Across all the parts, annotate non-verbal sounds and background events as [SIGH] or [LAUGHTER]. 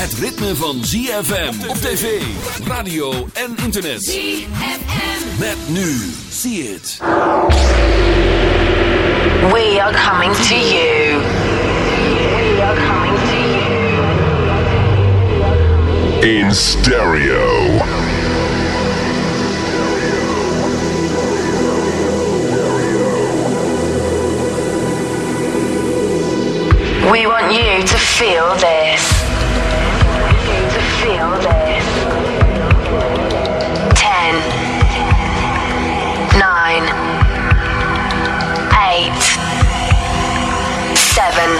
Het ritme van ZFM op tv, radio en internet. ZFM. Met nu. See it. We are coming to you. We are coming to you. in stereo. We want you to feel this feel 10, 9, 8, 7,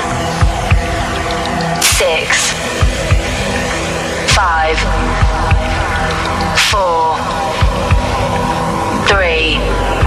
6, 5, 4, 3,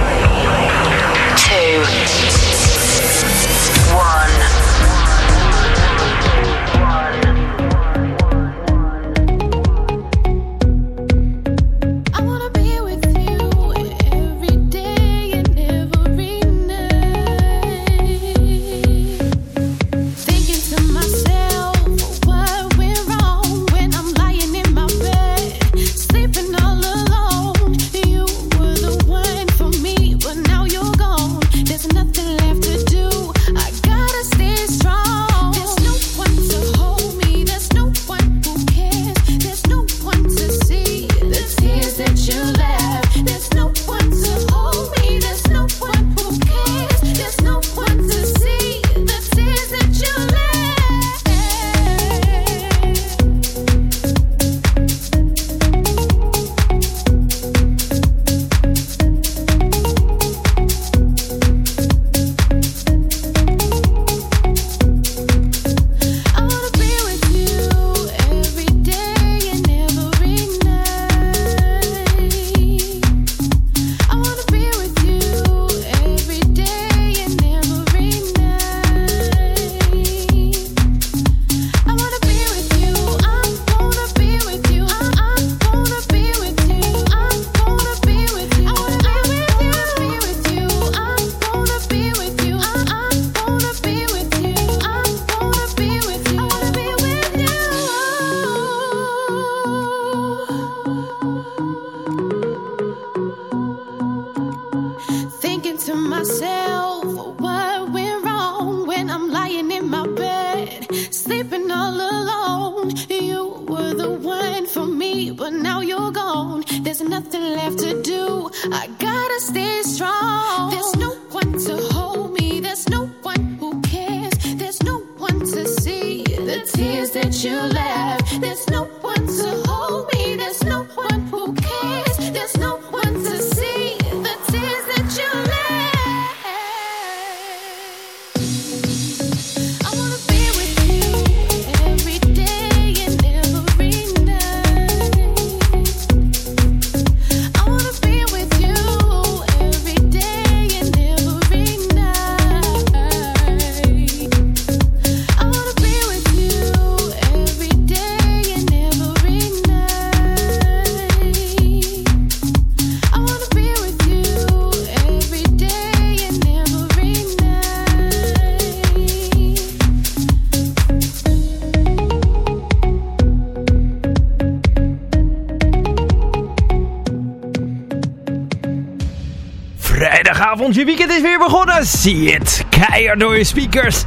Vrijdagavond, je weekend is weer begonnen. Zie het, keihard door je speakers.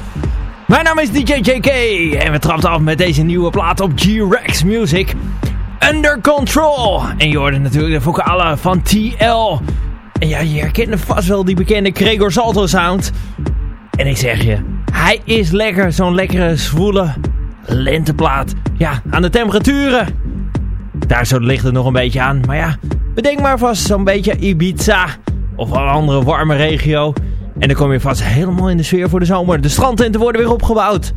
Mijn naam is DJ JK en we trappen af met deze nieuwe plaat op G-Rex Music. Under Control. En je hoorde natuurlijk de vocalen van TL. En ja, je herkent vast wel die bekende Gregor Salto sound. En ik zeg je, hij is lekker, zo'n lekkere, zwoele lenteplaat. Ja, aan de temperaturen. Daar zo ligt het nog een beetje aan. Maar ja, bedenk maar vast zo'n beetje Ibiza. Of een andere warme regio. En dan kom je vast helemaal in de sfeer voor de zomer. De strandtenten worden weer opgebouwd.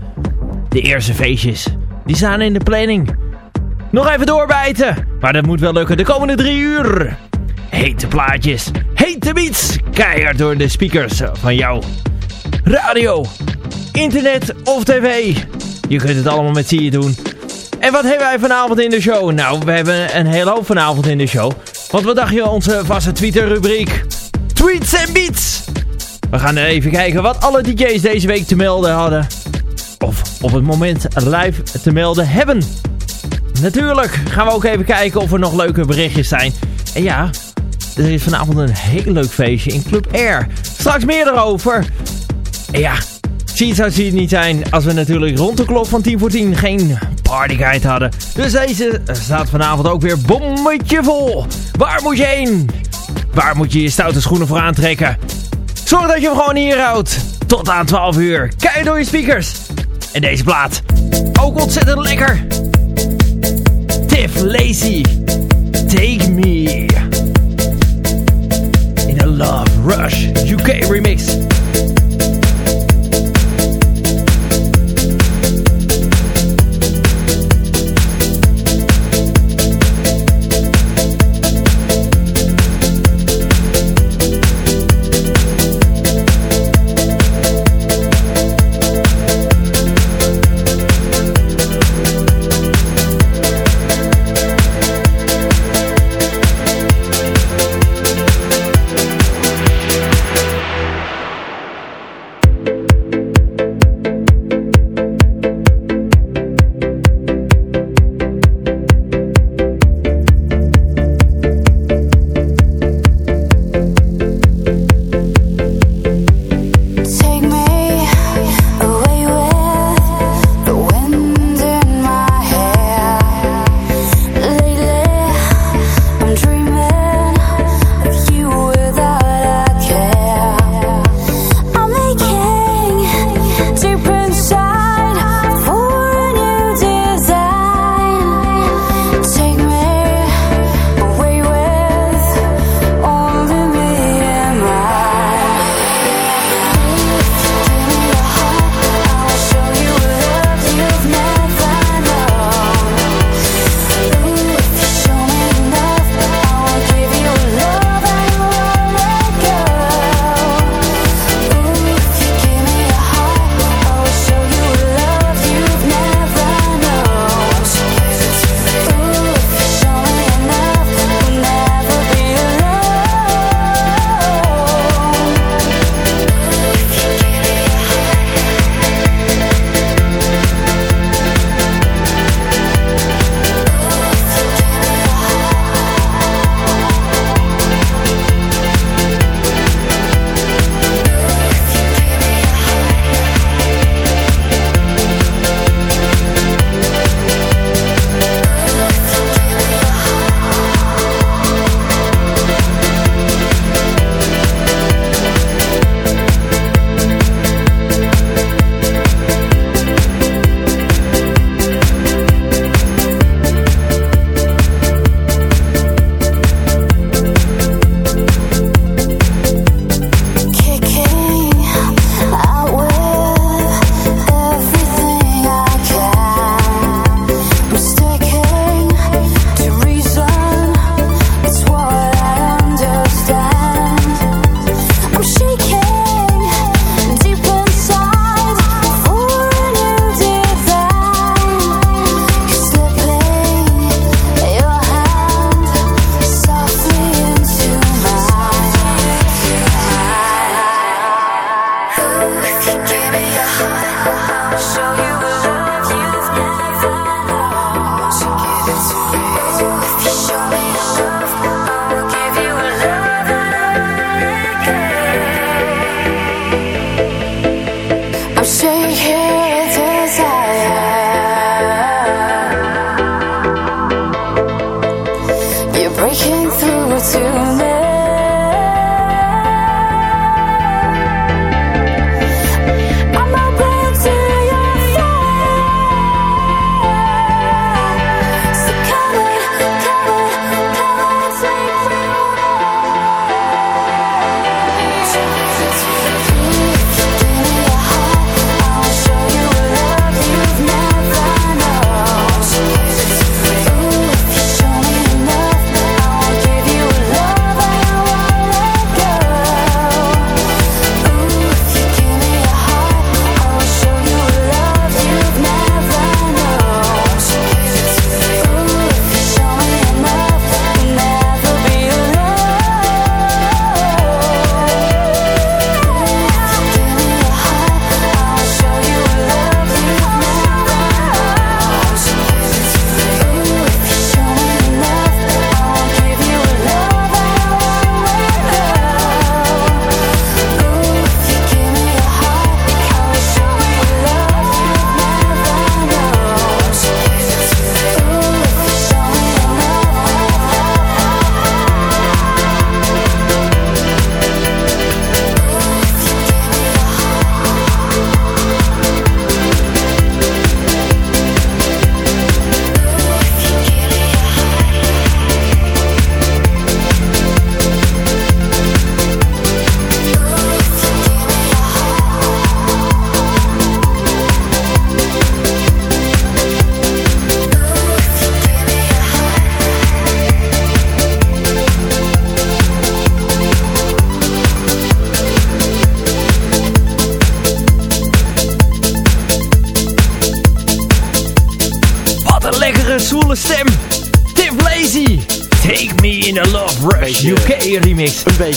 De eerste feestjes, die staan in de planning. Nog even doorbijten. Maar dat moet wel lukken de komende drie uur. Hete plaatjes, hete beats. Keihard door de speakers van jou. Radio, internet of tv. Je kunt het allemaal met zie je doen. En wat hebben wij vanavond in de show? Nou, we hebben een hele hoop vanavond in de show. Want wat dacht je onze vaste Twitter rubriek? Tweets en beats! We gaan even kijken wat alle DJ's deze week te melden hadden. Of op het moment live te melden hebben. natuurlijk gaan we ook even kijken of er nog leuke berichtjes zijn. En ja, er is vanavond een heel leuk feestje in Club Air. Straks meer erover. En ja, zie zou het niet zijn als we natuurlijk rond de klok van 10 voor 10 geen partyguide hadden. Dus deze staat vanavond ook weer bommetje vol. Waar moet je heen? Waar moet je je stoute schoenen voor aantrekken? Zorg dat je hem gewoon hier houdt. Tot aan 12 uur. Kijk door je speakers. En deze plaat. Ook ontzettend lekker. Tiff Lacey. Take Me. In a Love Rush UK remix.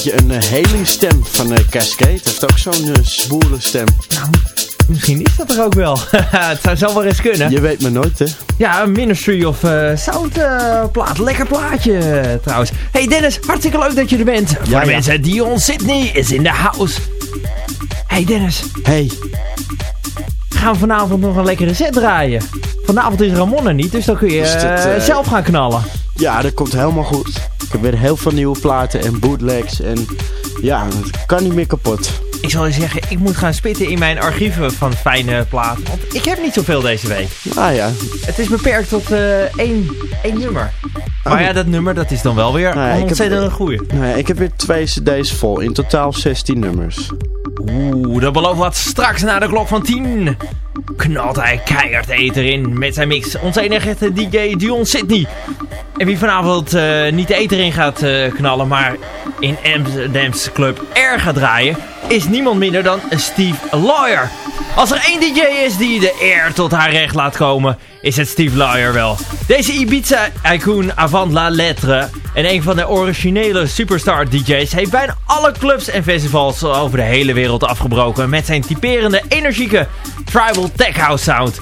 Beetje een uh, helingstem van uh, Cascade. Heeft ook zo'n uh, zwoele stem. Nou, misschien is dat er ook wel. [LAUGHS] het zou zo wel eens kunnen. Je weet maar nooit, hè? Ja, een Ministry of uh, Sound uh, plaat. Lekker plaatje trouwens. Hey Dennis, hartstikke leuk dat je er bent. Voor de ja. mensen, Dion Sydney is in de house. Hey Dennis. Hey. Gaan we vanavond nog een lekkere set draaien? Vanavond is Ramon er niet, dus dan kun je het, zelf gaan knallen. Ja, dat komt helemaal goed. Ik heb weer heel veel nieuwe platen en bootlegs en ja, het kan niet meer kapot. Ik zal je zeggen, ik moet gaan spitten in mijn archieven van fijne platen. Want ik heb niet zoveel deze week. Ah ja. Het is beperkt tot uh, één, één nummer. Maar ja, dat nummer dat is dan wel weer nou ja, ontzettend heb, een goeie. Nou ja, ik heb weer twee cd's vol. In totaal 16 nummers. Oeh, dat belooft wat straks na de klok van 10. Knalt hij keihard eter in met zijn mix. Onze enige DJ Dion Sydney. En wie vanavond uh, niet de eter in gaat uh, knallen, maar in Amsterdam's Club R gaat draaien, is niemand minder dan Steve Lawyer. Als er één DJ is die de R tot haar recht laat komen, is het Steve Lawyer wel. Deze Ibiza-icoon avant la lettre en een van de originele superstar DJ's heeft bijna alle clubs en festivals over de hele wereld afgebroken met zijn typerende, energieke tribal tech house sound.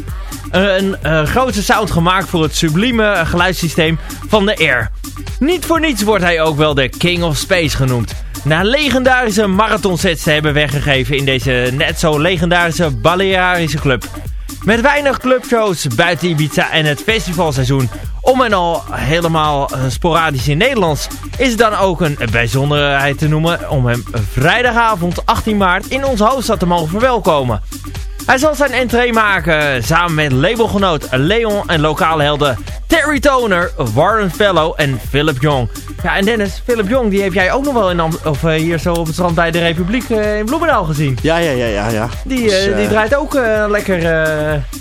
Een uh, grote sound gemaakt voor het sublieme geluidssysteem van de Air. Niet voor niets wordt hij ook wel de King of Space genoemd. Na legendarische marathonsets te hebben weggegeven in deze net zo legendarische Balearische club. Met weinig clubshows buiten Ibiza en het festivalseizoen om en al helemaal sporadisch in Nederlands, is het dan ook een bijzonderheid te noemen om hem vrijdagavond 18 maart in onze hoofdstad te mogen verwelkomen. Hij zal zijn entree maken samen met labelgenoot Leon en lokale helden Terry Toner, Warren Fellow en Philip Jong. Ja, en Dennis, Philip Jong, die heb jij ook nog wel in Am of, uh, hier zo op het strand bij de Republiek uh, in Bloemendaal gezien. Ja, ja, ja, ja. ja. Die, uh, dus, die draait ook lekker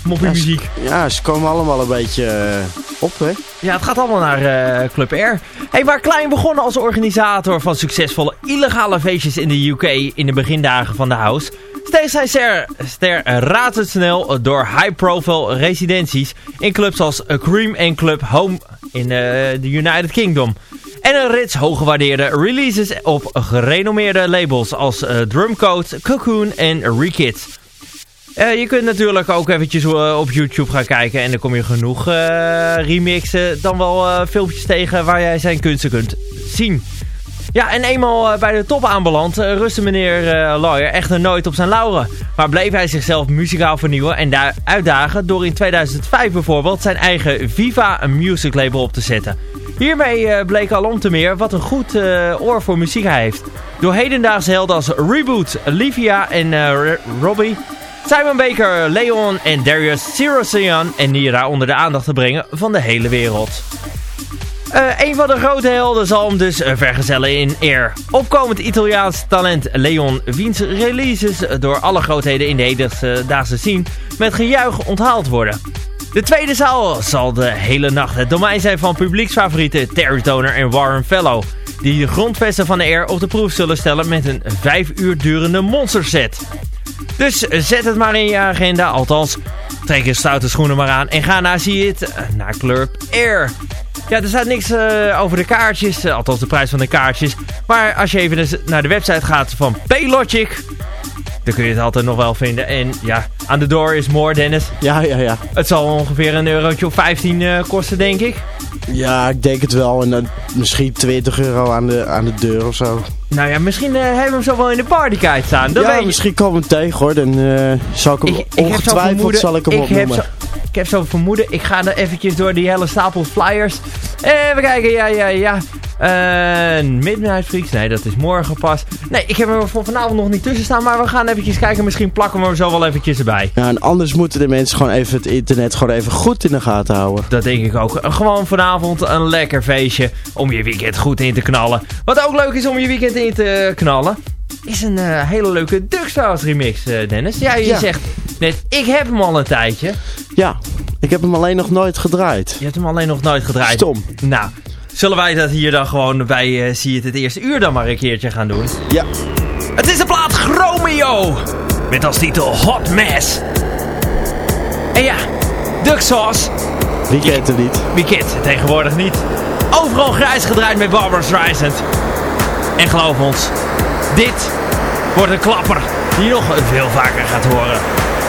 moppie ja, muziek. Ja, ze komen allemaal een beetje op, hè? Ja, het gaat allemaal naar Club R. Hey, waar Klein begonnen als organisator van succesvolle illegale feestjes in de UK in de begindagen van de house steeg zijn ster, razendsnel door high-profile residenties in clubs als Cream Club Home in uh, de United Kingdom. En een rits hooggewaardeerde releases op gerenommeerde labels als uh, Drumcode, Cocoon en Rekids. Uh, je kunt natuurlijk ook eventjes op YouTube gaan kijken en dan kom je genoeg remixen, dan wel filmpjes tegen waar jij zijn kunsten kunt zien. Ja, en eenmaal uh, bij de top aanbeland uh, rustte meneer uh, Lawyer echter nooit op zijn lauren. Maar bleef hij zichzelf muzikaal vernieuwen en daar uitdagen door in 2005 bijvoorbeeld zijn eigen Viva Music label op te zetten. Hiermee bleek al om te meer wat een goed oor voor muziek hij heeft. Door hedendaagse helden als Reboot, Livia en Robbie, Simon Baker, Leon en Darius Sirosian en Nira onder de aandacht te brengen van de hele wereld. Uh, een van de grote helden zal hem dus uh, vergezellen in eer. Opkomend Italiaans talent Leon, wiens releases door alle grootheden in de hedendaagse scene met gejuich onthaald worden. De tweede zaal zal de hele nacht het domein zijn van publieksfavorieten Terry Toner en Warren Fellow, die de grondvesten van de Air op de proef zullen stellen met een 5 uur durende monsterset. Dus zet het maar in je agenda, althans trek je stoute schoenen maar aan en ga naar zie het naar Club Air. Ja, er staat niks uh, over de kaartjes, uh, althans de prijs van de kaartjes. Maar als je even naar de website gaat van Paylogic, dan kun je het altijd nog wel vinden. En ja, aan de door is more, Dennis. Ja, ja, ja. Het zal ongeveer een eurotje of 15 uh, kosten, denk ik. Ja, ik denk het wel. En dan misschien 20 euro aan de, aan de deur of zo. Nou ja, misschien uh, hebben we hem zo wel in de partykite staan. Dat ja, weet misschien komen we hem tegen hoor. Dan uh, zal ik hem ik, ongetwijfeld zal ik hem ik opnoemen. Heb zo, ik heb zo'n vermoeden. Ik ga er eventjes door die hele stapel flyers. Even kijken, ja, ja, ja. Midnight Freaks, nee, dat is morgen pas. Nee, ik heb er voor vanavond nog niet tussen staan. Maar we gaan eventjes kijken. Misschien plakken we er zo wel eventjes erbij. Ja, en anders moeten de mensen gewoon even het internet gewoon even goed in de gaten houden. Dat denk ik ook. Gewoon vanavond een lekker feestje om je weekend goed in te knallen. Wat ook leuk is om je weekend in te knallen. Is een uh, hele leuke Duckstars remix, uh, Dennis. Ja, je Ja. zegt net, ik heb hem al een tijdje. Ja, ik heb hem alleen nog nooit gedraaid. Je hebt hem alleen nog nooit gedraaid. Stom. Nou, zullen wij dat hier dan gewoon bij eh, Zie het het eerste uur dan maar een keertje gaan doen? Ja. Het is de plaat Chromeo. Met als titel Hot Mess. En ja, Duck Sauce. Wie kent hem niet? Wie kent het tegenwoordig niet? Overal grijs gedraaid met Barbara Streisand. En geloof ons, dit wordt een klapper die je nog veel vaker gaat horen.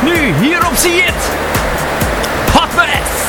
Nu, hier op See It. Hot Mess.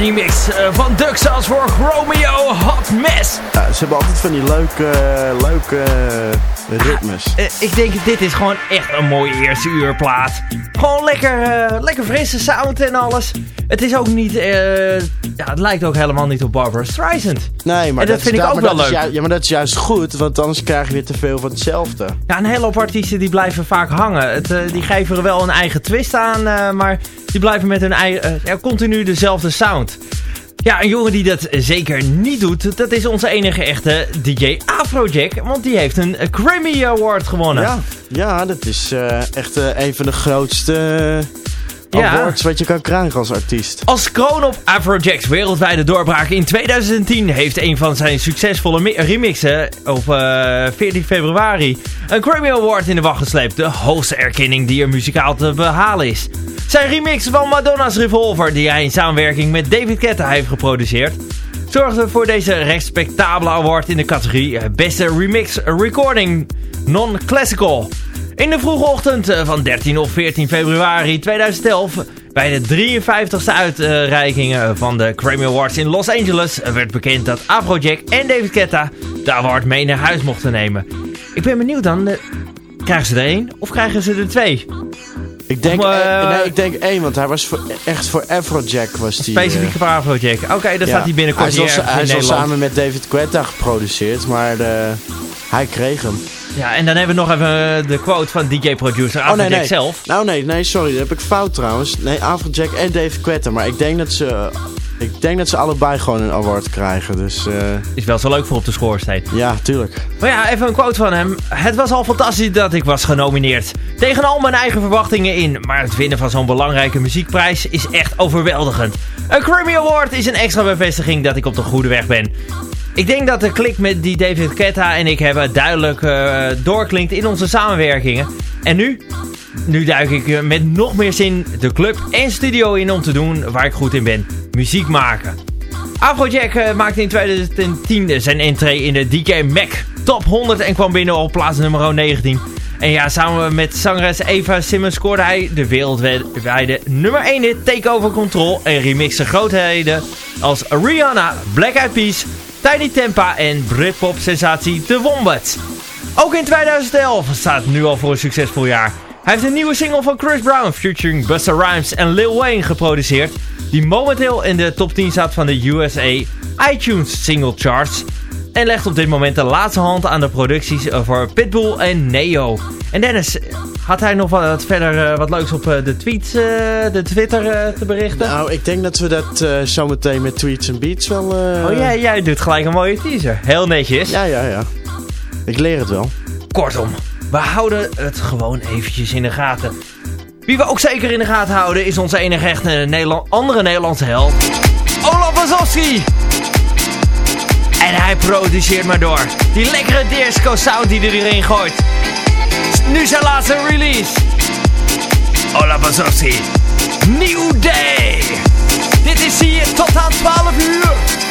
Remix eh, van Duxas voor Chromeo Hot Mess. Ja, ze hebben altijd van die leuke, leuke ritmes. Uh, ik denk, dit is gewoon echt een mooie eerste uurplaat. Gewoon lekker, uh, lekker frisse sound en alles. Het is ook niet, uh, ja, het lijkt ook helemaal niet op Barbara Streisand. Nee, maar en dat, dat vind ik ook wel leuk. Juist, ja, maar dat is juist goed, want anders krijg je weer te veel van hetzelfde. Ja, een hele hoop artiesten die blijven vaak hangen. Het, die geven er wel een eigen twist aan, maar die blijven met hun eigen, ja, continu dezelfde sound. Ja, een jongen die dat zeker niet doet, dat is onze enige echte DJ Afrojack. Want die heeft een Grammy Award gewonnen. Ja, ja dat is uh, echt uh, een van de grootste ja. awards wat je kan krijgen als artiest. Als kroon op Afrojack's wereldwijde doorbraak in 2010 heeft een van zijn succesvolle remixen op 14 februari een Grammy Award in de wacht gesleept. De hoogste erkenning die er muzikaal te behalen is. Zijn remix van Madonna's Revolver, die hij in samenwerking met David Guetta heeft geproduceerd, zorgde voor deze respectabele award in de categorie Beste Remix Recording Non-Classical. In de vroege ochtend van 13 of 14 februari 2011, bij de 53ste uitreikingen van de Grammy Awards in Los Angeles, werd bekend dat Afrojack en David Guetta de award mee naar huis mochten nemen. Ik ben benieuwd dan, krijgen ze er één of krijgen ze er twee? Ik denk, of, uh, nee, ik denk één, want hij was voor, echt voor Afrojack was die. Specifiek voor Afrojack. Oké, okay, dan ja. staat hij binnenkort hij hier Hij is al samen met David Guetta geproduceerd, maar de, hij kreeg hem. Ja, en dan hebben we nog even de quote van DJ-producer Afrojack oh, nee, nee. zelf. Nou nee, nee, sorry, dat heb ik fout trouwens. Nee, Afrojack en David Guetta, maar ik denk dat ze... Ik denk dat ze allebei gewoon een award krijgen, dus... Uh... Is wel zo leuk voor op de schoorsteen. Ja, tuurlijk. Maar ja, even een quote van hem. Het was al fantastisch dat ik was genomineerd. Tegen al mijn eigen verwachtingen in. Maar het winnen van zo'n belangrijke muziekprijs is echt overweldigend. Een Grammy Award is een extra bevestiging dat ik op de goede weg ben. Ik denk dat de klik met die David Guetta en ik hebben duidelijk uh, doorklinkt in onze samenwerkingen. En nu? Nu duik ik met nog meer zin de club en studio in om te doen waar ik goed in ben. Muziek maken. Afrojack uh, maakte in 2010 zijn entree in de DK Mac Top 100 en kwam binnen op plaats nummer 19. En ja, samen met zangeres Eva Simmons scoorde hij de wereldwijde nummer 1 hit Take Over Control en remixte grootheden als Rihanna, Black Eyed Peas, Tiny Tempa en Britpop sensatie The Wombats. Ook in 2011 staat nu al voor een succesvol jaar. Hij heeft een nieuwe single van Chris Brown featuring Busta Rhymes en Lil Wayne geproduceerd, die momenteel in de top 10 staat van de USA iTunes Single Charts. En legt op dit moment de laatste hand aan de producties voor Pitbull en Neo. En Dennis, had hij nog wat verder uh, wat leuks op uh, de tweets, uh, de Twitter te berichten? Nou, ik denk dat we dat zometeen met tweets en beats wel... Oh ja, jij doet gelijk een mooie teaser. Heel netjes. Ja, ja, ja. Ik leer het wel. Kortom, we houden het gewoon eventjes in de gaten. Wie we ook zeker in de gaten houden is onze enige echte Nederland andere Nederlandse held. Olaf Wazowski! En hij produceert maar door. Die lekkere disco sound die er erin gooit. Nu zijn laatste release. Olaf Wazowski. New Day. Dit is hier tot aan 12 uur.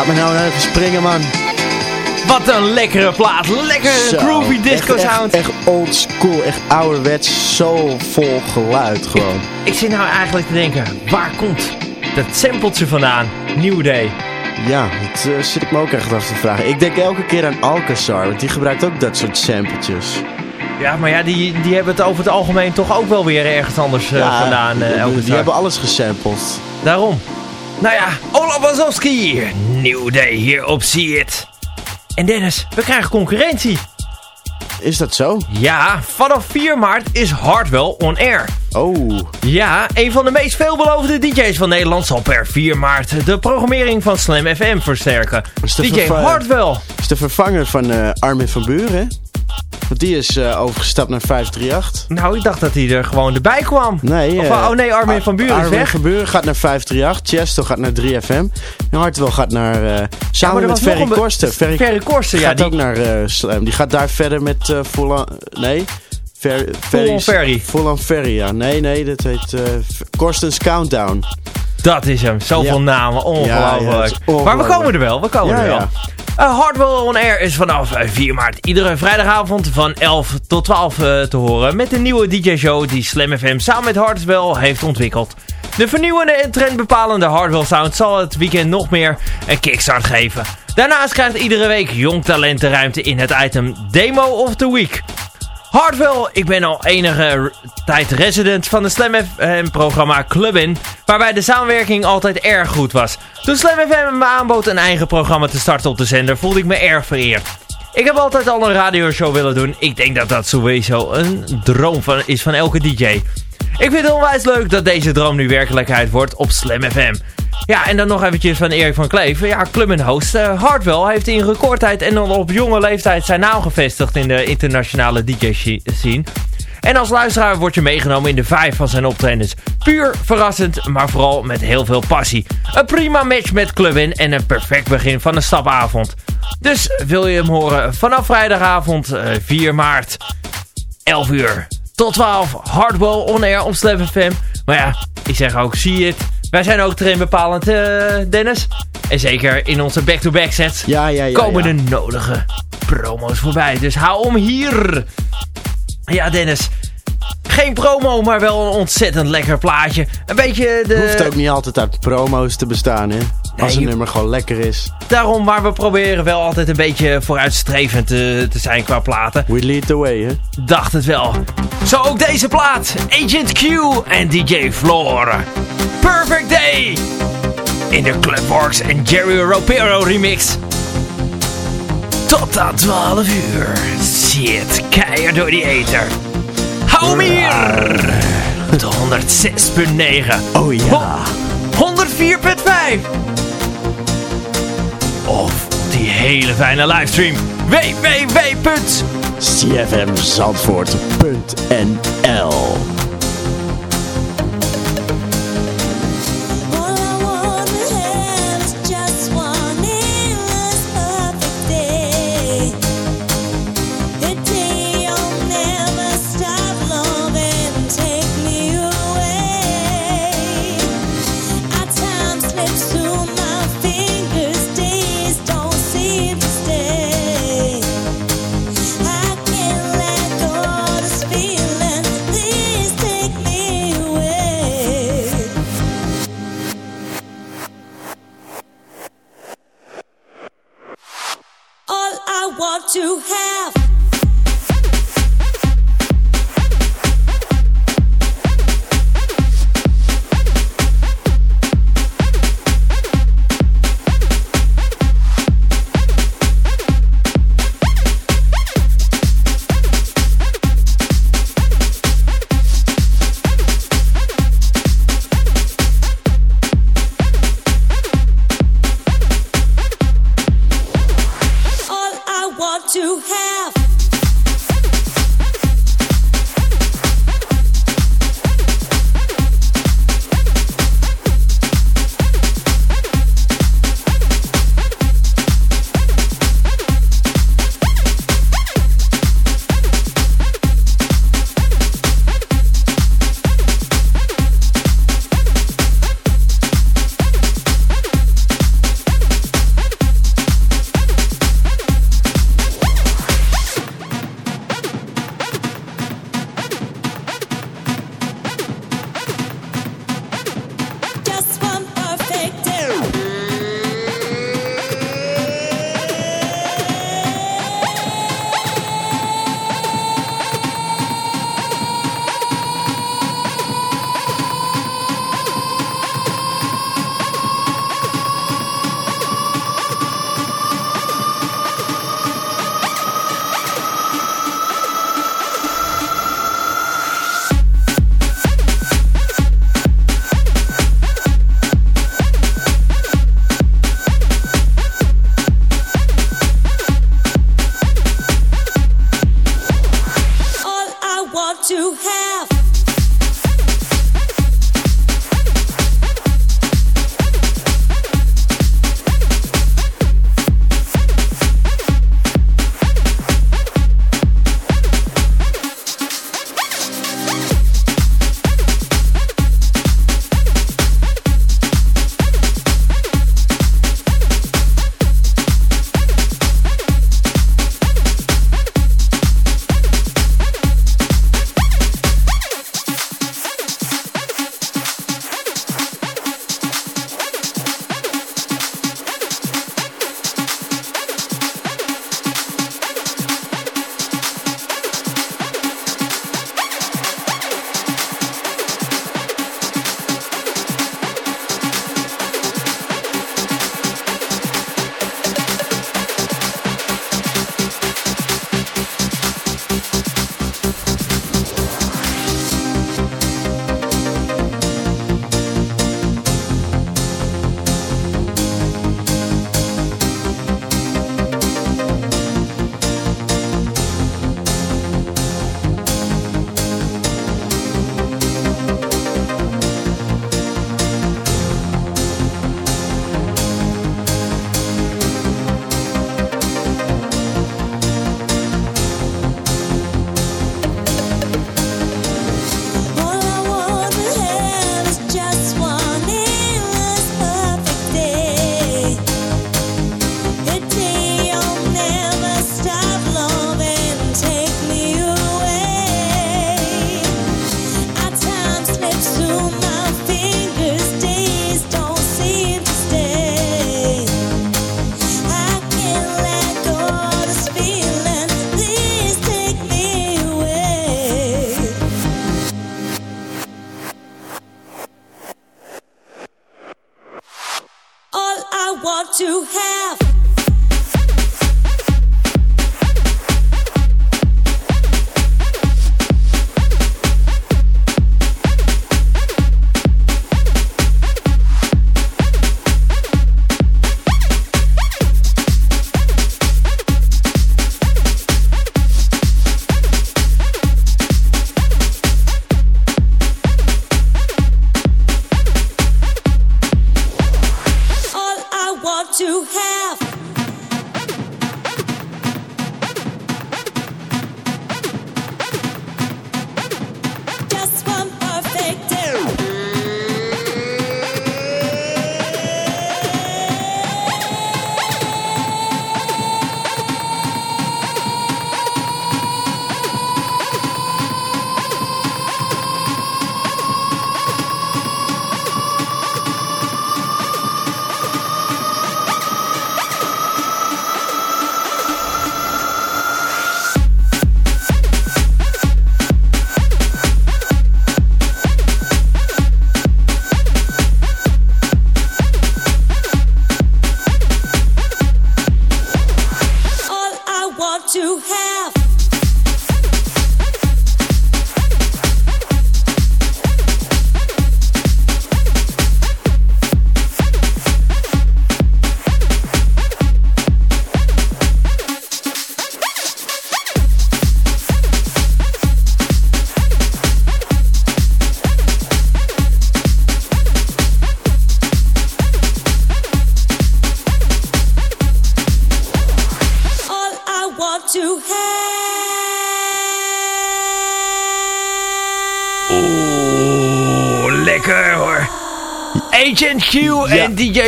Laat me nou even springen, man. Wat een lekkere plaat. Lekker Zo, groovy disco echt, sound. Echt, echt old school, echt ouderwets, zo vol geluid gewoon. Ik zit nou eigenlijk te denken, waar komt dat sampletje vandaan? New Day. Ja, dat eh, zit ik me ook echt af te vragen. Ik denk elke keer aan Alcazar, want die gebruikt ook dat soort sampletjes. Ja, maar ja, die, die hebben het over het algemeen toch ook wel weer ergens anders eh, vandaan. eh, die, hebben alles gesampled. Daarom. Nou ja, Olaf Wazowski. New Day hier op See It. En Dennis, we krijgen concurrentie. Is dat zo? Ja, vanaf 4 maart is Hardwell on air. Oh, Ja, een van de meest veelbelovende DJ's van Nederland zal per 4 maart de programmering van Slam FM versterken. DJ Hardwell. is de vervanger van eh, Armin van Buren, hè? Want die is eh, overgestapt naar 538. Nou, ik dacht dat hij er gewoon erbij kwam. Nee, Of, eh, oh nee, Armin van Buren is Armin weg. van Buren gaat naar 538, Chesto gaat naar 3FM. En Hartwell gaat naar... eh, samen met Ferry Korsten. Ferry, Ferry Korsten, ja, gaat die- ook naar Slam. Die gaat daar verder met Full on... Nee, Ferry's- Ferry. On Ferry, ja. Nee, nee, dat heet Korstens Countdown. Dat is hem. Zoveel Ja. namen. Ja, Ongelooflijk. maar we komen er wel. We komen er wel. Eh, Hardwell On Air is vanaf eh, 4 maart iedere vrijdagavond van 11 tot 12 eh, te horen. Met een nieuwe DJ-show die Slam FM samen met Hardwell heeft ontwikkeld. De vernieuwende en trendbepalende Hardwell Sound zal het weekend nog meer een kickstart geven. Daarnaast krijgt iedere week jong talent de ruimte in het item Demo of the Week. Hardwell, ik ben al enige tijd resident van de Slam FM-programma Clubin, waarbij de samenwerking altijd erg goed was. Toen Slam FM me aanbood een eigen programma te starten op de zender, voelde ik me erg vereerd. Ik heb altijd al een radioshow willen doen. Ik denk dat dat sowieso een droom van, is van elke DJ. Ik vind het onwijs leuk dat deze droom nu werkelijkheid wordt op Slam FM. Ja, en dan nog eventjes van Erik van Kleef. Ja, club en host eh, Hardwell heeft in recordtijd en dan op jonge leeftijd zijn naam gevestigd in de internationale DJ-scene. En als luisteraar word je meegenomen in de vijf van zijn optredens. Puur verrassend, maar vooral met heel veel passie. Een prima match met Clubin en een perfect begin van een stapavond. Dus wil je hem horen vanaf vrijdagavond eh, 4 maart, 11 uur tot 12, Hardwell on air op Slam FM. Maar ja, ik zeg ook, zie het. Wij zijn ook erin bepalend, eh, Dennis. En zeker in onze back-to-back sets Ja, ja, ja. komen de nodige promo's voorbij. Dus hou om hier. Ja, Dennis. Geen promo, maar wel een ontzettend lekker plaatje. Een beetje de... hoeft ook niet altijd uit promo's te bestaan, hè? Als een je- nummer gewoon lekker is. Daarom, maar we proberen wel altijd een beetje vooruitstrevend te, te zijn qua platen. We lead the way, hè? Dacht het wel. Zo ook deze plaat. Agent Q en DJ Floor. Perfect Day. In de Clubworks en Jerry Ropero remix. Tot aan 12 uur. Shit, keihard door die ether. Hem hier. De 106.9. Oh ja. 104.5. Of die hele fijne livestream. www.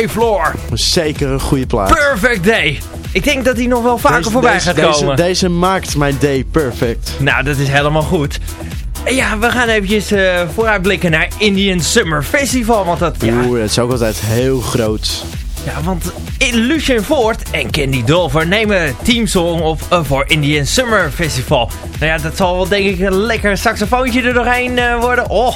Floor. Zeker een goede plaat. Perfect Day. Ik denk dat hij nog wel vaker Deze- voorbij deze, gaat deze, komen. Deze maakt mijn day perfect. Nou, dat is helemaal goed. Ja, we gaan eventjes eh, vooruitblikken naar Indian Summer Festival. Want dat, ja, Oeh, dat is ook altijd heel groot. ja, want Lucien Ford en Candy Dulver nemen teamsong op eh, voor Indian Summer Festival. Nou ja, dat zal wel denk ik een lekker saxofoontje er doorheen eh, worden. Oh,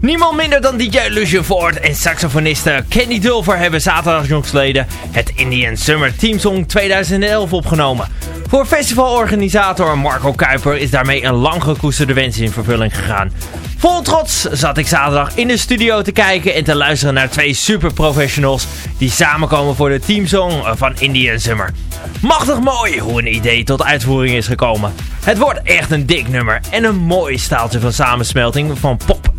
Niemand minder dan DJ Lucien Ford en saxofoniste Kenny Dulver hebben zaterdag jongsleden het Indian Summer Teamsong 2011 opgenomen. Voor festivalorganisator Marco Kuiper is daarmee een lang gekoesterde wens in vervulling gegaan. Vol trots zat ik zaterdag in de studio te kijken en te luisteren naar twee superprofessionals die samenkomen voor de teamsong van Indian Summer. Machtig mooi hoe een idee tot uitvoering is gekomen. Het wordt echt een dik nummer en een mooi staaltje van samensmelting van pop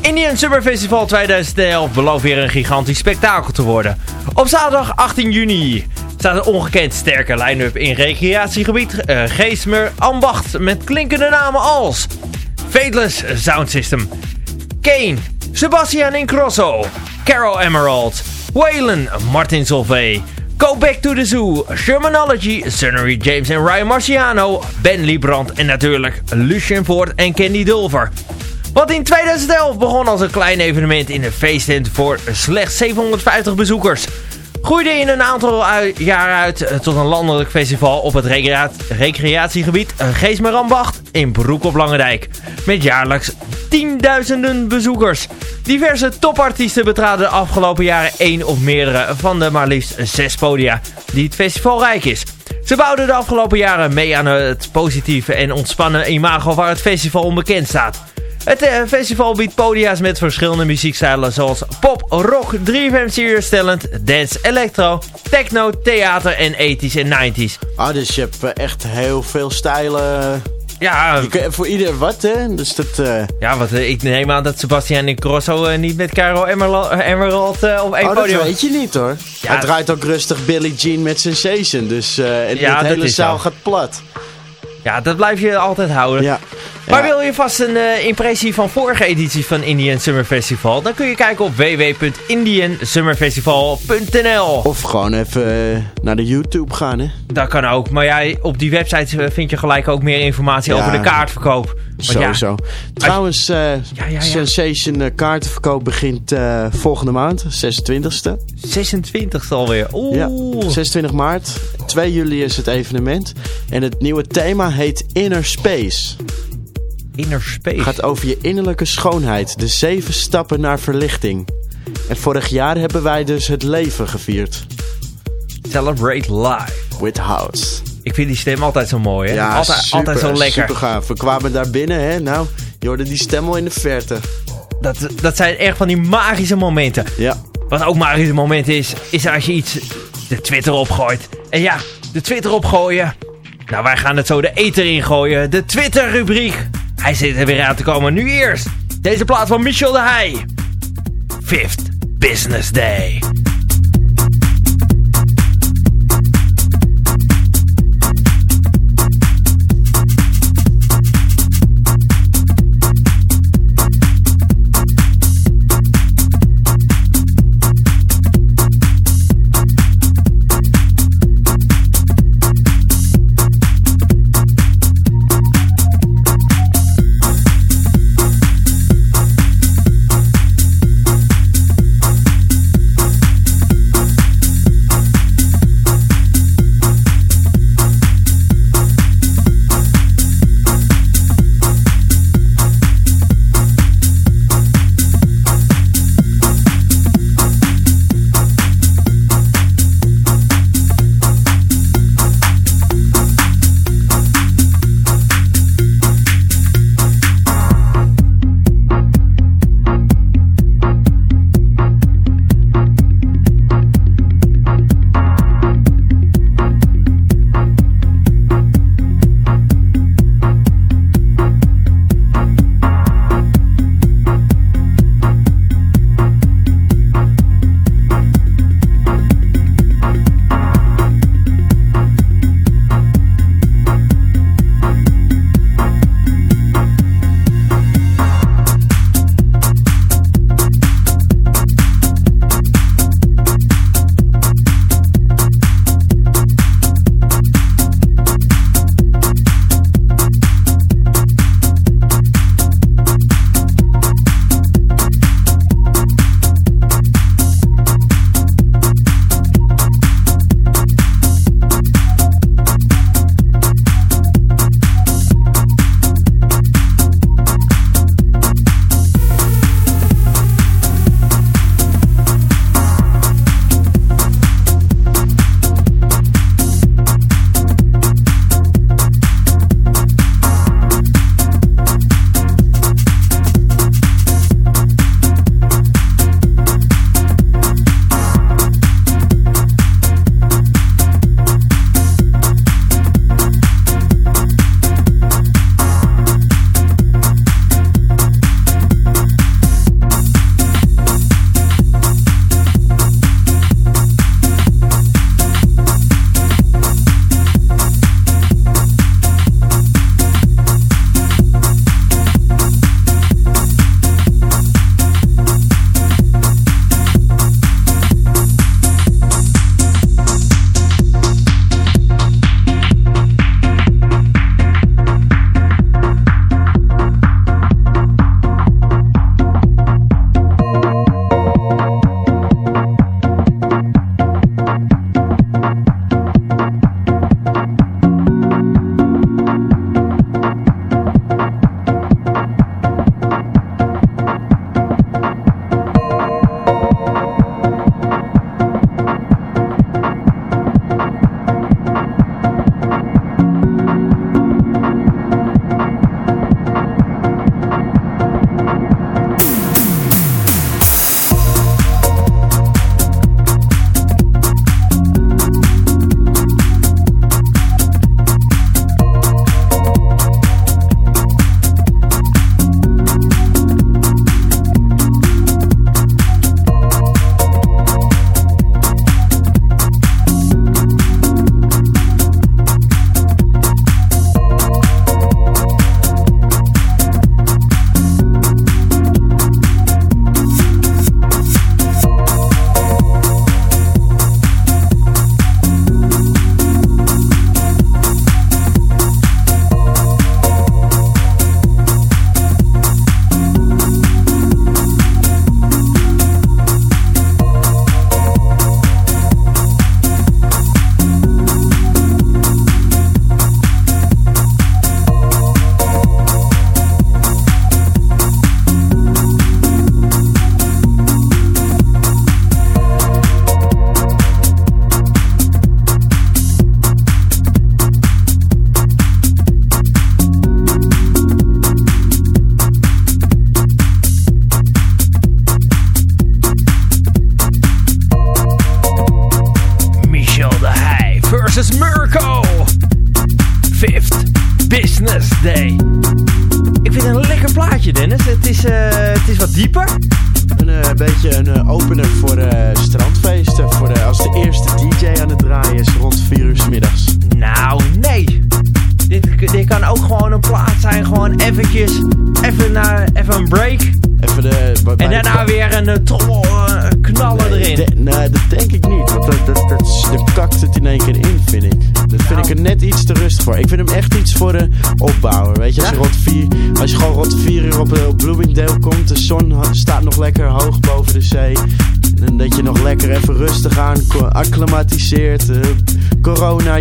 Indian Summer Festival 2011 belooft weer een gigantisch spektakel te worden. Op zaterdag 18 juni staat een ongekend sterke line-up in recreatiegebied eh, Geesmer Ambacht met klinkende namen als Fateless Sound System, Kane, Sebastian Incrosso, Carol Emerald, Waylon, Martin Solvay, Go Back to the Zoo, Shermanology, Sunnery James en Ryan Marciano, Ben Liebrand en natuurlijk Lucien Ford en Candy Dulver. Wat in 2011 begon als een klein evenement in een feesttent voor slechts 750 bezoekers. Groeide in een aantal jaar uit eh, tot een landelijk festival op het recrea- recreatiegebied Geesmerambacht in Broek op Langendijk. Met jaarlijks tienduizenden bezoekers. Diverse topartiesten betraden de afgelopen jaren één of meerdere van de maar liefst zes podia die het festival rijk is. Ze bouwden de afgelopen jaren mee aan het positieve en ontspannen imago waar het festival onbekend staat. Het eh, festival biedt podia's met verschillende muziekstijlen zoals pop, rock, 3FM Serious Talent, dance, electro, techno, theater en 80s en 90s. Ah, dus je hebt eh, echt heel veel stijlen. Ja, kan- voor ieder wat, hè? Dus dat... eh, ja wat, ik neem aan dat Sebastian eh, niet met Caro Emerald, Emerald eh, op één Oh, dat podium... weet je niet hoor. Ja. Hij draait ook rustig Billie Jean met Sensation. Dus en Ja, de dat hele zaal zo. gaat plat. Ja, dat blijf je altijd houden. Ja. Maar wil je vast een eh, impressie van vorige edities van Indian Summer Festival? Dan kun je kijken op www.indiansummerfestival.nl Of gewoon even eh, naar de YouTube gaan, hè? Dat kan ook. Maar ja, op die website eh, vind je gelijk ook meer informatie Ja. over de kaartverkoop. Want Sowieso. Trouwens, eh, ja, ja. Sensation kaartenverkoop begint eh, volgende maand, 26e. Ja, 26 alweer. Oeh. Ja, 26 maart. 2 juli is het evenement. En het nieuwe thema heet Inner Space. Inner Space. Gaat over je innerlijke schoonheid. De zeven stappen naar verlichting. En vorig jaar hebben wij dus het leven gevierd. Celebrate live. With House. Ik vind die stem altijd zo mooi, hè? altijd, super, altijd zo lekker. Super gaaf. We kwamen daar binnen, hè. Nou, je hoorde die stem al in de verte. Dat, dat zijn echt van die magische momenten. Ja. Wat ook magische moment is, is als je iets de Twitter opgooit. En ja, de Twitter opgooien. Nou, wij gaan het zo de eter ingooien. De Twitter-rubriek. Hij zit er weer aan te komen. Nu eerst deze plaat van Michel de Heij. Fifth Business Day.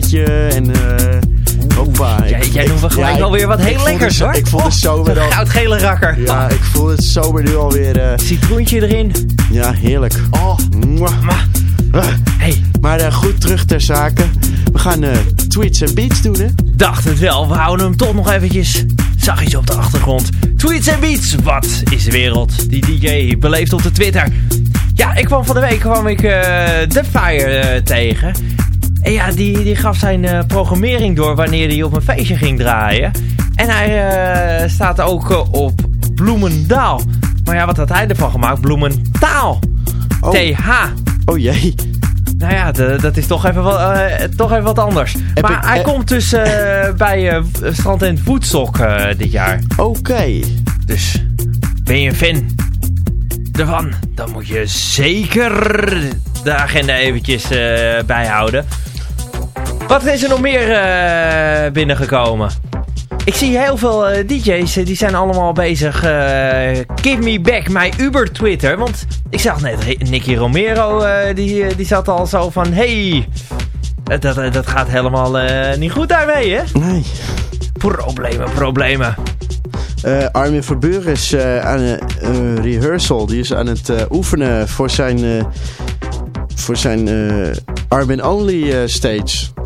En... eh. Jij, Ik- jij ik- noemt wel gelijk ja, alweer wat heel lekkers hoor. Ik voel de Oh, zomer al... goudgele rakker. Ja, ik voel het zomer nu alweer... eh Citroentje erin. ja, heerlijk. Oh, Mwah. maar. Ah. Hey, Maar eh, goed terug ter zake. We gaan tweets en beats doen, hè? dacht het wel. We houden hem toch nog eventjes zachtjes op de achtergrond. Tweets en beats. Wat is de wereld die DJ beleeft op de Twitter? Ja, ik kwam van de week kwam ik Deadfire eh, tegen. En ja, die, die gaf zijn eh, programmering door wanneer hij op een feestje ging draaien. En hij eh, staat ook eh, op Bloemendaal. Maar ja, wat had hij ervan gemaakt? Bloementaal. Oh, TH. oh jee. Nou ja, de- dat is toch even, wat, toch even wat anders. maar ik- hij eh, komt dus bij eh, Strand en Voedsok eh, dit jaar. Oké. Dus ben je een fan ervan, dan moet je zeker de agenda eventjes bijhouden. Wat is er nog meer eh, binnengekomen? Ik zie heel veel eh, DJ's, eh, die zijn allemaal bezig. give me back my Uber Twitter. Want ik zag net Nicky Romero, die, die zat al zo van... Hey, dat, dat gaat helemaal niet goed daarmee, hè? Nee. Problemen, problemen. Eh, Armin Verbuur is aan een eh, rehearsal. Die is aan het oefenen voor zijn, voor zijn Armin Only stage.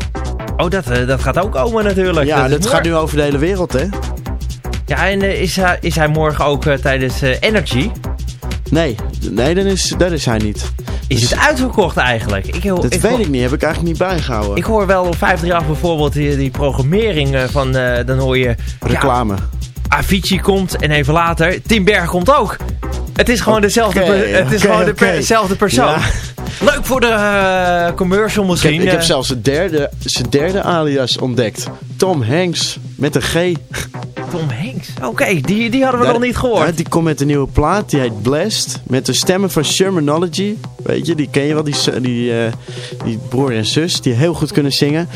Oh, dat, eh, dat gaat ook komen natuurlijk. ja, dat gaat nu over de hele wereld, hè? Ja, en eh, is, hij, is hij morgen ook eh, tijdens Energy? Nee, nee dan is, dat is hij niet. Is Dus het uitverkocht eigenlijk? Ik, dat ik weet ik niet, heb ik eigenlijk niet bijgehouden. Ik hoor wel op 538 bijvoorbeeld die, die programmering van... dan hoor je... Ja, Reclame. Avicii komt en even later... Tim Berg komt ook. Het is gewoon dezelfde, het is gewoon dezelfde persoon. Ja. Leuk voor de eh, commercial Ik misschien. heb, ik heb eh. zelfs zijn derde, zijn derde alias ontdekt. Tom Hanks met een G. Tom Hanks. Oké, die, die hadden we nog niet gehoord. Ja, die komt met een nieuwe plaat, die heet Blessed. Met de stemmen van Shermanology. Weet je, die ken je wel, die, die, eh, die broer en zus, die heel goed kunnen zingen.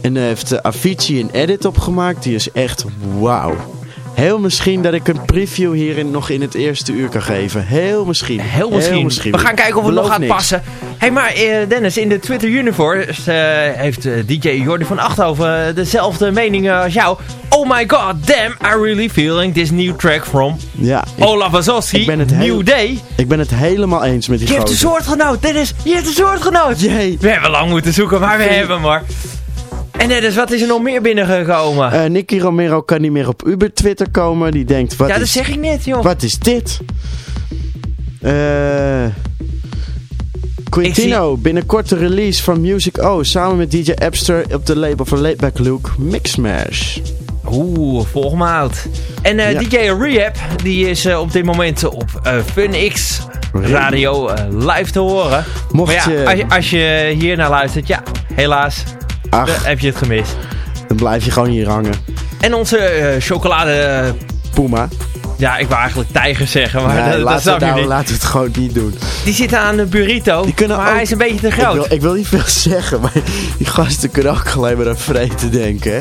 En eh, heeft uh, Avicii een edit opgemaakt, die is echt wauw. Heel misschien dat ik een preview hierin nog in het eerste uur kan geven. Heel misschien. Heel misschien. We gaan kijken of het nog gaat niks. passen. hey, maar eh, Dennis, in de Twitter Universe eh, heeft eh, DJ Jordi van Achthoven dezelfde mening als jou. Oh my god, damn, I really feeling this new track from Ja, ik, Olaf Wazowski, ik ben het New Day. ik ben het helemaal eens met die Je hebt een soortgenoot, Dennis, je hebt een soortgenoot. Jee. We hebben lang moeten zoeken, maar we hebben hem hoor. En Dennis, wat is er nog meer binnengekomen? Eh, Nicky Romero kan niet meer op Uber Twitter komen. Die denkt, wat ja, dat is zeg ik net, joh. Wat is dit? Eh Quintino, binnenkort de release van Music O. Samen met DJ Epster op de label van Laidback Luke, Mixmash. Oeh, volg me uit. En eh, Ja. DJ Rehab, die is eh, op dit moment op eh FunX radio live te horen. Mocht maar ja, je- als, je, als je hier naar luistert, ja, helaas Ach, heb je het gemist. dan blijf je gewoon hier hangen. En onze eh, chocolade, eh, Puma. ja, ik wou eigenlijk tijger zeggen, maar Nee, dat, zou nou, niet. laten we het gewoon niet doen. Die zitten aan de burrito, Die kunnen maar ook- hij is een beetje te Ik groot. wil, ik wil niet veel [LAUGHS] zeggen, maar die gasten kunnen ook alleen maar aan vreten denken. Hè?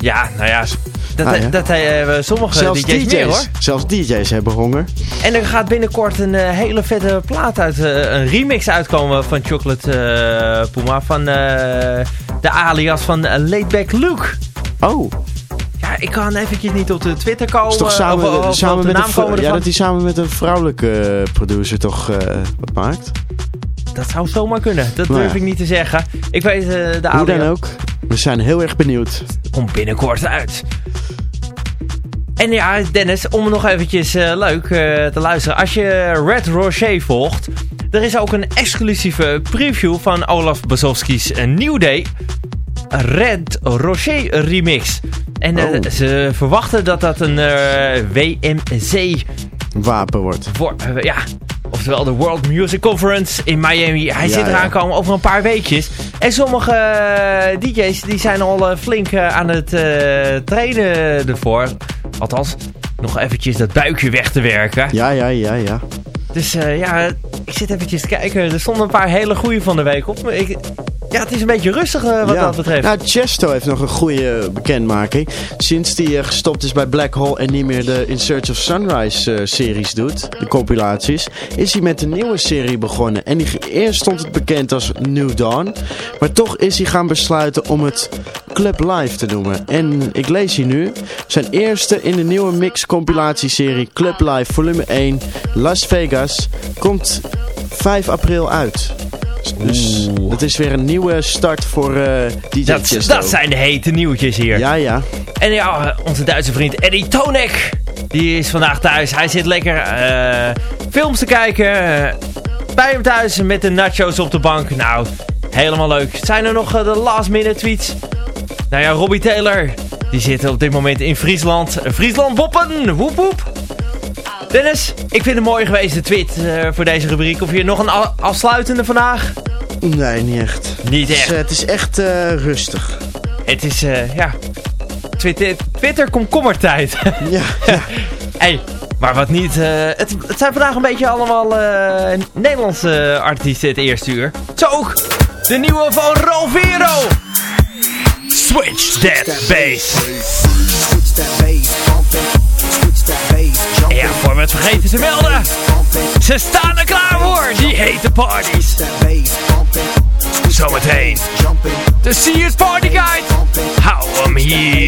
Ja, nou ja, dat, Ah, ja. dat hebben sommige Zelfs DJ's, DJ's, meer hoor. zelfs DJ's hebben honger. En er gaat binnenkort een eh, hele vette plaat uit, eh, een remix uitkomen van Chocolate eh, Puma. Van eh, de alias van Laidback Luke. Oh, Ja, ik kan eventjes niet op de Twitter komen. is toch samen, of, of- samen de met naam komen ja, dat hij samen met een vrouwelijke eh, producer toch eh, wat maakt? Dat zou zomaar kunnen. Dat Nou durf ik niet te zeggen. Ik weet eh, de Hoe alias dan ook, we zijn heel erg benieuwd. komt binnenkort uit. En ja, Dennis, om nog eventjes eh, leuk eh, te luisteren. Als je Red Rocher volgt, er is ook een exclusieve preview van Olaf Bazowski's eh, New Day. Red Rocher remix. En Oh. ze verwachten dat dat een WMC Wapen wordt. voor, ja, oftewel de World Music Conference in Miami. Hij Ja, zit eraan ja. komen over een paar weekjes. En sommige eh, DJ's die zijn al eh, flink eh, aan het trainen ervoor. Althans, nog eventjes dat buikje weg te werken. Ja, ja, ja, ja. Dus ja, ik zit eventjes te kijken. Er stonden een paar hele goede van de week op. Maar ik, ja, het is een beetje rustig eh, wat ja. dat betreft. Nou, Chesto heeft nog een goede bekendmaking. Sinds hij eh, gestopt is bij Black Hole en niet meer de In Search of Sunrise eh, series doet, de compilaties, is hij met een nieuwe serie begonnen. En die, eerst stond het bekend als New Dawn, maar toch is hij gaan besluiten om het Club Live te noemen. En ik lees hier nu, zijn eerste in de nieuwe mix compilatieserie Club Live volume 1 Las Vegas komt 5 april uit. Dus Oeh. het is weer een nieuwe start voor eh DJ dat, zijn de hete nieuwtjes hier. Ja, ja. En ja, onze Duitse vriend Eddie Tonek. Die is vandaag thuis. Hij zit lekker eh, films te kijken. eh, bij hem thuis met de nachos op de bank. Nou, helemaal leuk. Zijn er nog de last minute tweets? Nou ja, Robbie Taylor. Die zit op dit moment in Friesland. Friesland woppen. Woep woep. Dennis, ik vind het mooi geweest de tweet eh, voor deze rubriek. Of je nog een afsluitende vandaag? Nee, niet echt. Niet Het is, echt. eh, het is echt eh, rustig. Het is, eh, ja... Twitter, Twitter komkommertijd. Ja, [LAUGHS] ja. hey, maar wat niet... eh, het, het zijn vandaag een beetje allemaal eh, Nederlandse artiesten het eerste uur. Zo ook de nieuwe van Rovero. Switch that bass. Switch that bass, ja, voor we het vergeten te melden. Ze staan er klaar voor, die hete parties. Zometeen. De It Party Guide. Hou hem hier.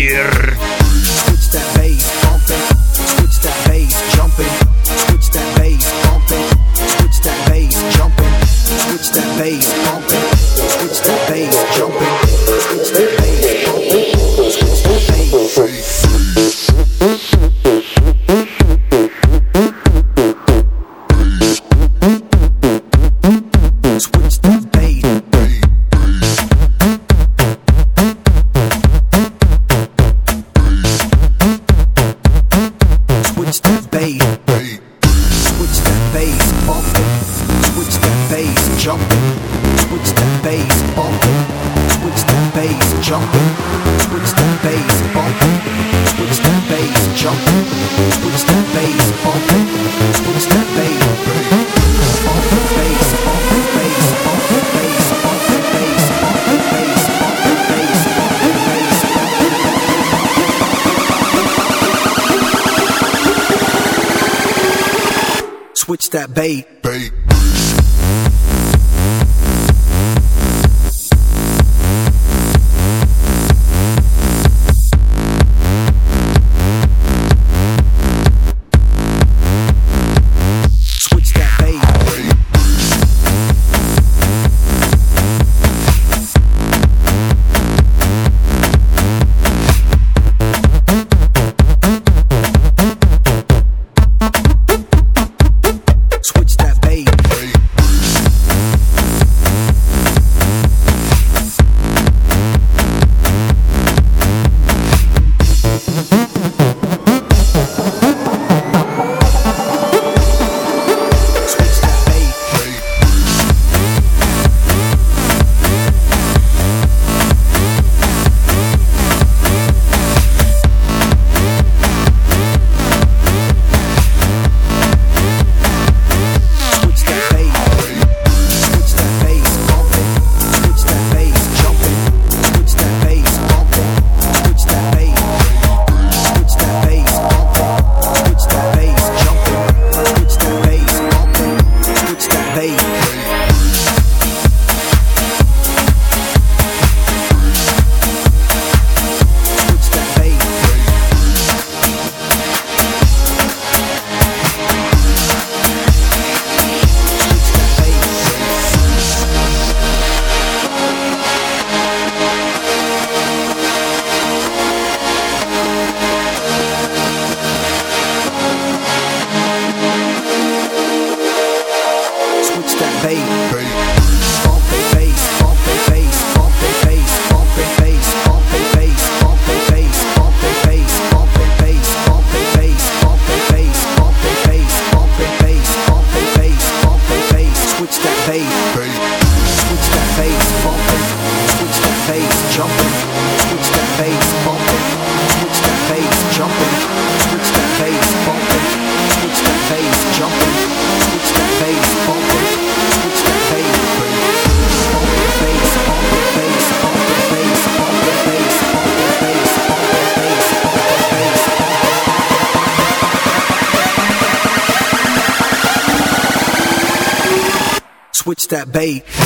That bait.